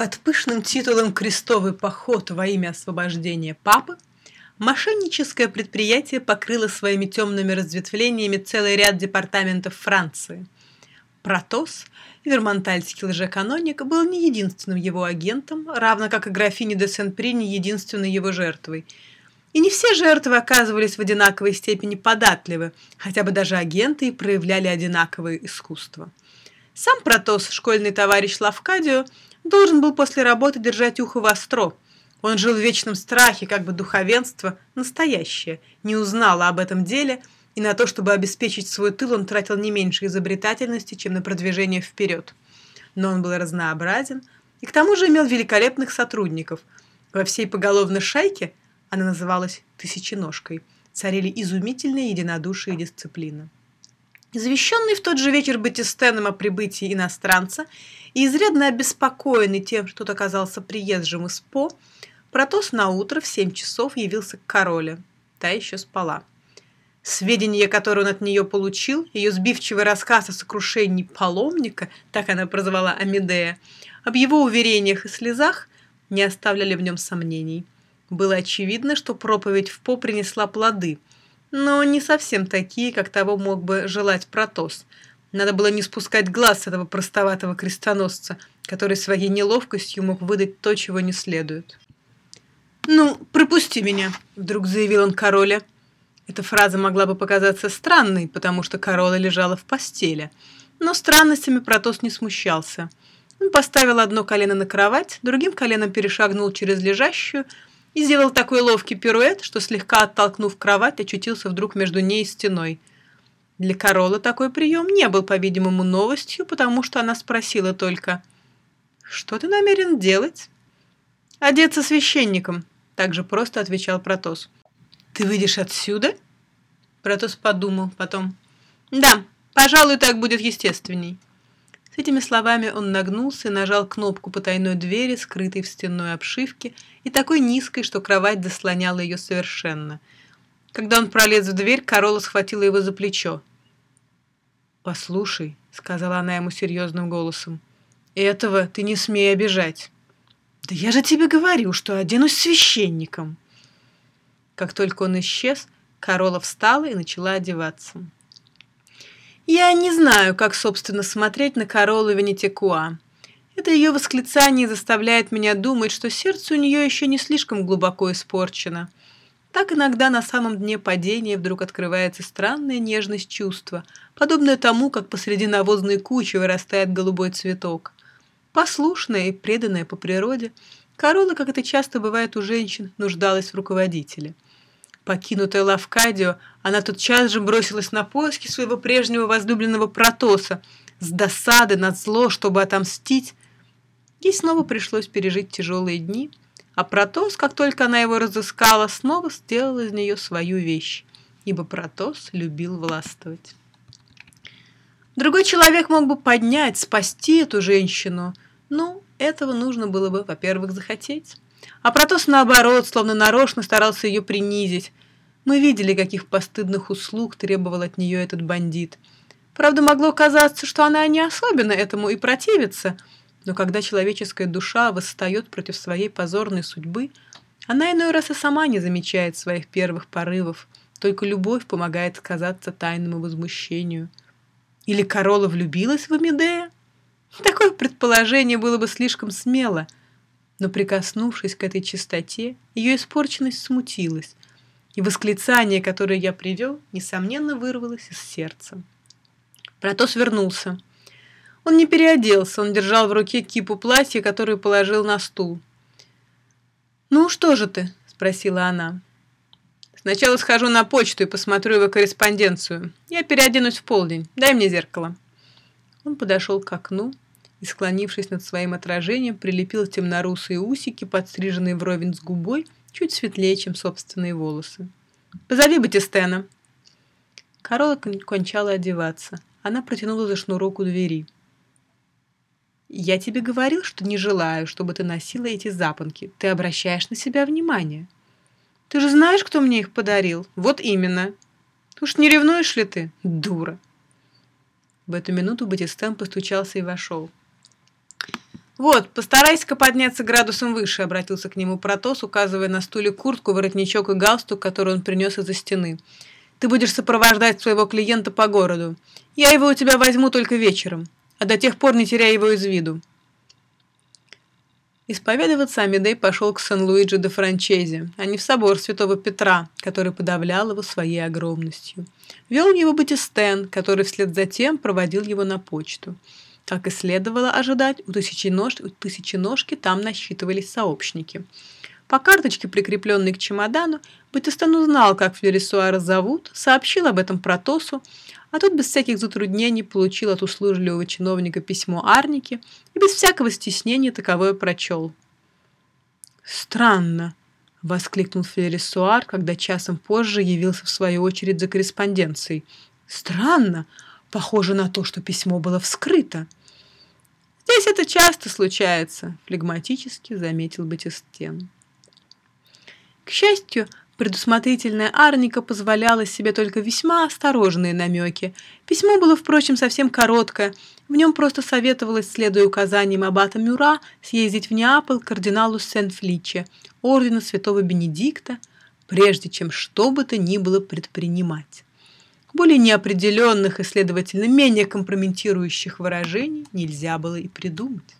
Под пышным титулом «Крестовый поход во имя освобождения Папы» мошенническое предприятие покрыло своими темными разветвлениями целый ряд департаментов Франции. Протос, вермонтальский лжеканоник, был не единственным его агентом, равно как и графиня де Сен-При не единственной его жертвой. И не все жертвы оказывались в одинаковой степени податливы, хотя бы даже агенты проявляли одинаковое искусство. Сам Протос, школьный товарищ Лавкадио, должен был после работы держать ухо востро. Он жил в вечном страхе, как бы духовенство, настоящее, не узнало об этом деле, и на то, чтобы обеспечить свой тыл, он тратил не меньше изобретательности, чем на продвижение вперед. Но он был разнообразен и к тому же имел великолепных сотрудников. Во всей поголовной шайке, она называлась «тысяченожкой», царили изумительные единодушие и дисциплина. Извещенный в тот же вечер Батистеном о прибытии иностранца и изрядно обеспокоенный тем, что тот оказался приезжим из По, Протос на утро в семь часов явился к короле. Та еще спала. Сведения, которые он от нее получил, ее сбивчивый рассказ о сокрушении паломника, так она прозвала Амедея, об его уверениях и слезах, не оставляли в нем сомнений. Было очевидно, что проповедь в По принесла плоды – но не совсем такие, как того мог бы желать Протос. Надо было не спускать глаз с этого простоватого крестоносца, который своей неловкостью мог выдать то, чего не следует. «Ну, пропусти меня», — вдруг заявил он короле. Эта фраза могла бы показаться странной, потому что короля лежала в постели. Но странностями Протос не смущался. Он поставил одно колено на кровать, другим коленом перешагнул через лежащую, и сделал такой ловкий пируэт, что слегка оттолкнув кровать, очутился вдруг между ней и стеной. Для Корола такой прием не был, по-видимому, новостью, потому что она спросила только «Что ты намерен делать?» «Одеться священником», — также просто отвечал Протос. «Ты выйдешь отсюда?» Протос подумал потом. «Да, пожалуй, так будет естественней». С этими словами он нагнулся и нажал кнопку потайной двери, скрытой в стенной обшивке, и такой низкой, что кровать заслоняла ее совершенно. Когда он пролез в дверь, Корола схватила его за плечо. «Послушай», — сказала она ему серьезным голосом, — «этого ты не смей обижать». «Да я же тебе говорю, что оденусь священником». Как только он исчез, Корола встала и начала одеваться. Я не знаю, как, собственно, смотреть на Королу Венетикуа. Это ее восклицание заставляет меня думать, что сердце у нее еще не слишком глубоко испорчено. Так иногда на самом дне падения вдруг открывается странная нежность чувства, подобная тому, как посреди навозной кучи вырастает голубой цветок. Послушная и преданная по природе, Корола, как это часто бывает у женщин, нуждалась в руководителе – Покинутая Лавкадио, она тотчас же бросилась на поиски своего прежнего возлюбленного Протоса, с досады на зло, чтобы отомстить. Ей снова пришлось пережить тяжелые дни, а Протос, как только она его разыскала, снова сделал из нее свою вещь, ибо Протос любил властвовать. Другой человек мог бы поднять, спасти эту женщину, но этого нужно было бы, во-первых, захотеть. А Протос, наоборот, словно нарочно старался ее принизить. Мы видели, каких постыдных услуг требовал от нее этот бандит. Правда, могло казаться, что она не особенно этому и противится, но когда человеческая душа восстает против своей позорной судьбы, она иной раз и сама не замечает своих первых порывов, только любовь помогает сказаться тайному возмущению. Или Корола влюбилась в Амедея? Такое предположение было бы слишком смело – но прикоснувшись к этой чистоте, ее испорченность смутилась, и восклицание, которое я привел, несомненно вырвалось из сердца. Протос вернулся. Он не переоделся, он держал в руке кипу платья, которую положил на стул. «Ну, что же ты?» – спросила она. «Сначала схожу на почту и посмотрю его корреспонденцию. Я переоденусь в полдень. Дай мне зеркало». Он подошел к окну, и, склонившись над своим отражением, прилепил темнорусые усики, подстриженные вровень с губой, чуть светлее, чем собственные волосы. «Позови Батистена!» Корола кончала одеваться. Она протянула за шнурок у двери. «Я тебе говорил, что не желаю, чтобы ты носила эти запонки. Ты обращаешь на себя внимание. Ты же знаешь, кто мне их подарил? Вот именно. Уж не ревнуешь ли ты, дура?» В эту минуту Батистен постучался и вошел. «Вот, постарайся-ка подняться градусом выше», — обратился к нему Протос, указывая на стуле куртку, воротничок и галстук, который он принес из-за стены. «Ты будешь сопровождать своего клиента по городу. Я его у тебя возьму только вечером, а до тех пор не теряй его из виду». Исповедоваться Амидей пошел к Сан-Луиджи де Франчезе, а не в собор Святого Петра, который подавлял его своей огромностью. Вел его Батистен, который вслед за тем проводил его на почту. Как и следовало ожидать, у тысяченожки, у тысяченожки там насчитывались сообщники. По карточке, прикрепленной к чемодану, Батистон узнал, как Флерисуара зовут, сообщил об этом Протосу, а тот без всяких затруднений получил от услужливого чиновника письмо Арники и без всякого стеснения таковое прочел. «Странно», — воскликнул Флерисуар, когда часом позже явился в свою очередь за корреспонденцией. «Странно! Похоже на то, что письмо было вскрыто». «Здесь это часто случается», — флегматически заметил Батистен. К счастью, предусмотрительная Арника позволяла себе только весьма осторожные намеки. Письмо было, впрочем, совсем короткое. В нем просто советовалось, следуя указаниям аббата Мюра, съездить в Неаполь к кардиналу Сен-Фличе, ордена святого Бенедикта, прежде чем что бы то ни было предпринимать. Более неопределенных и, следовательно, менее компрометирующих выражений нельзя было и придумать.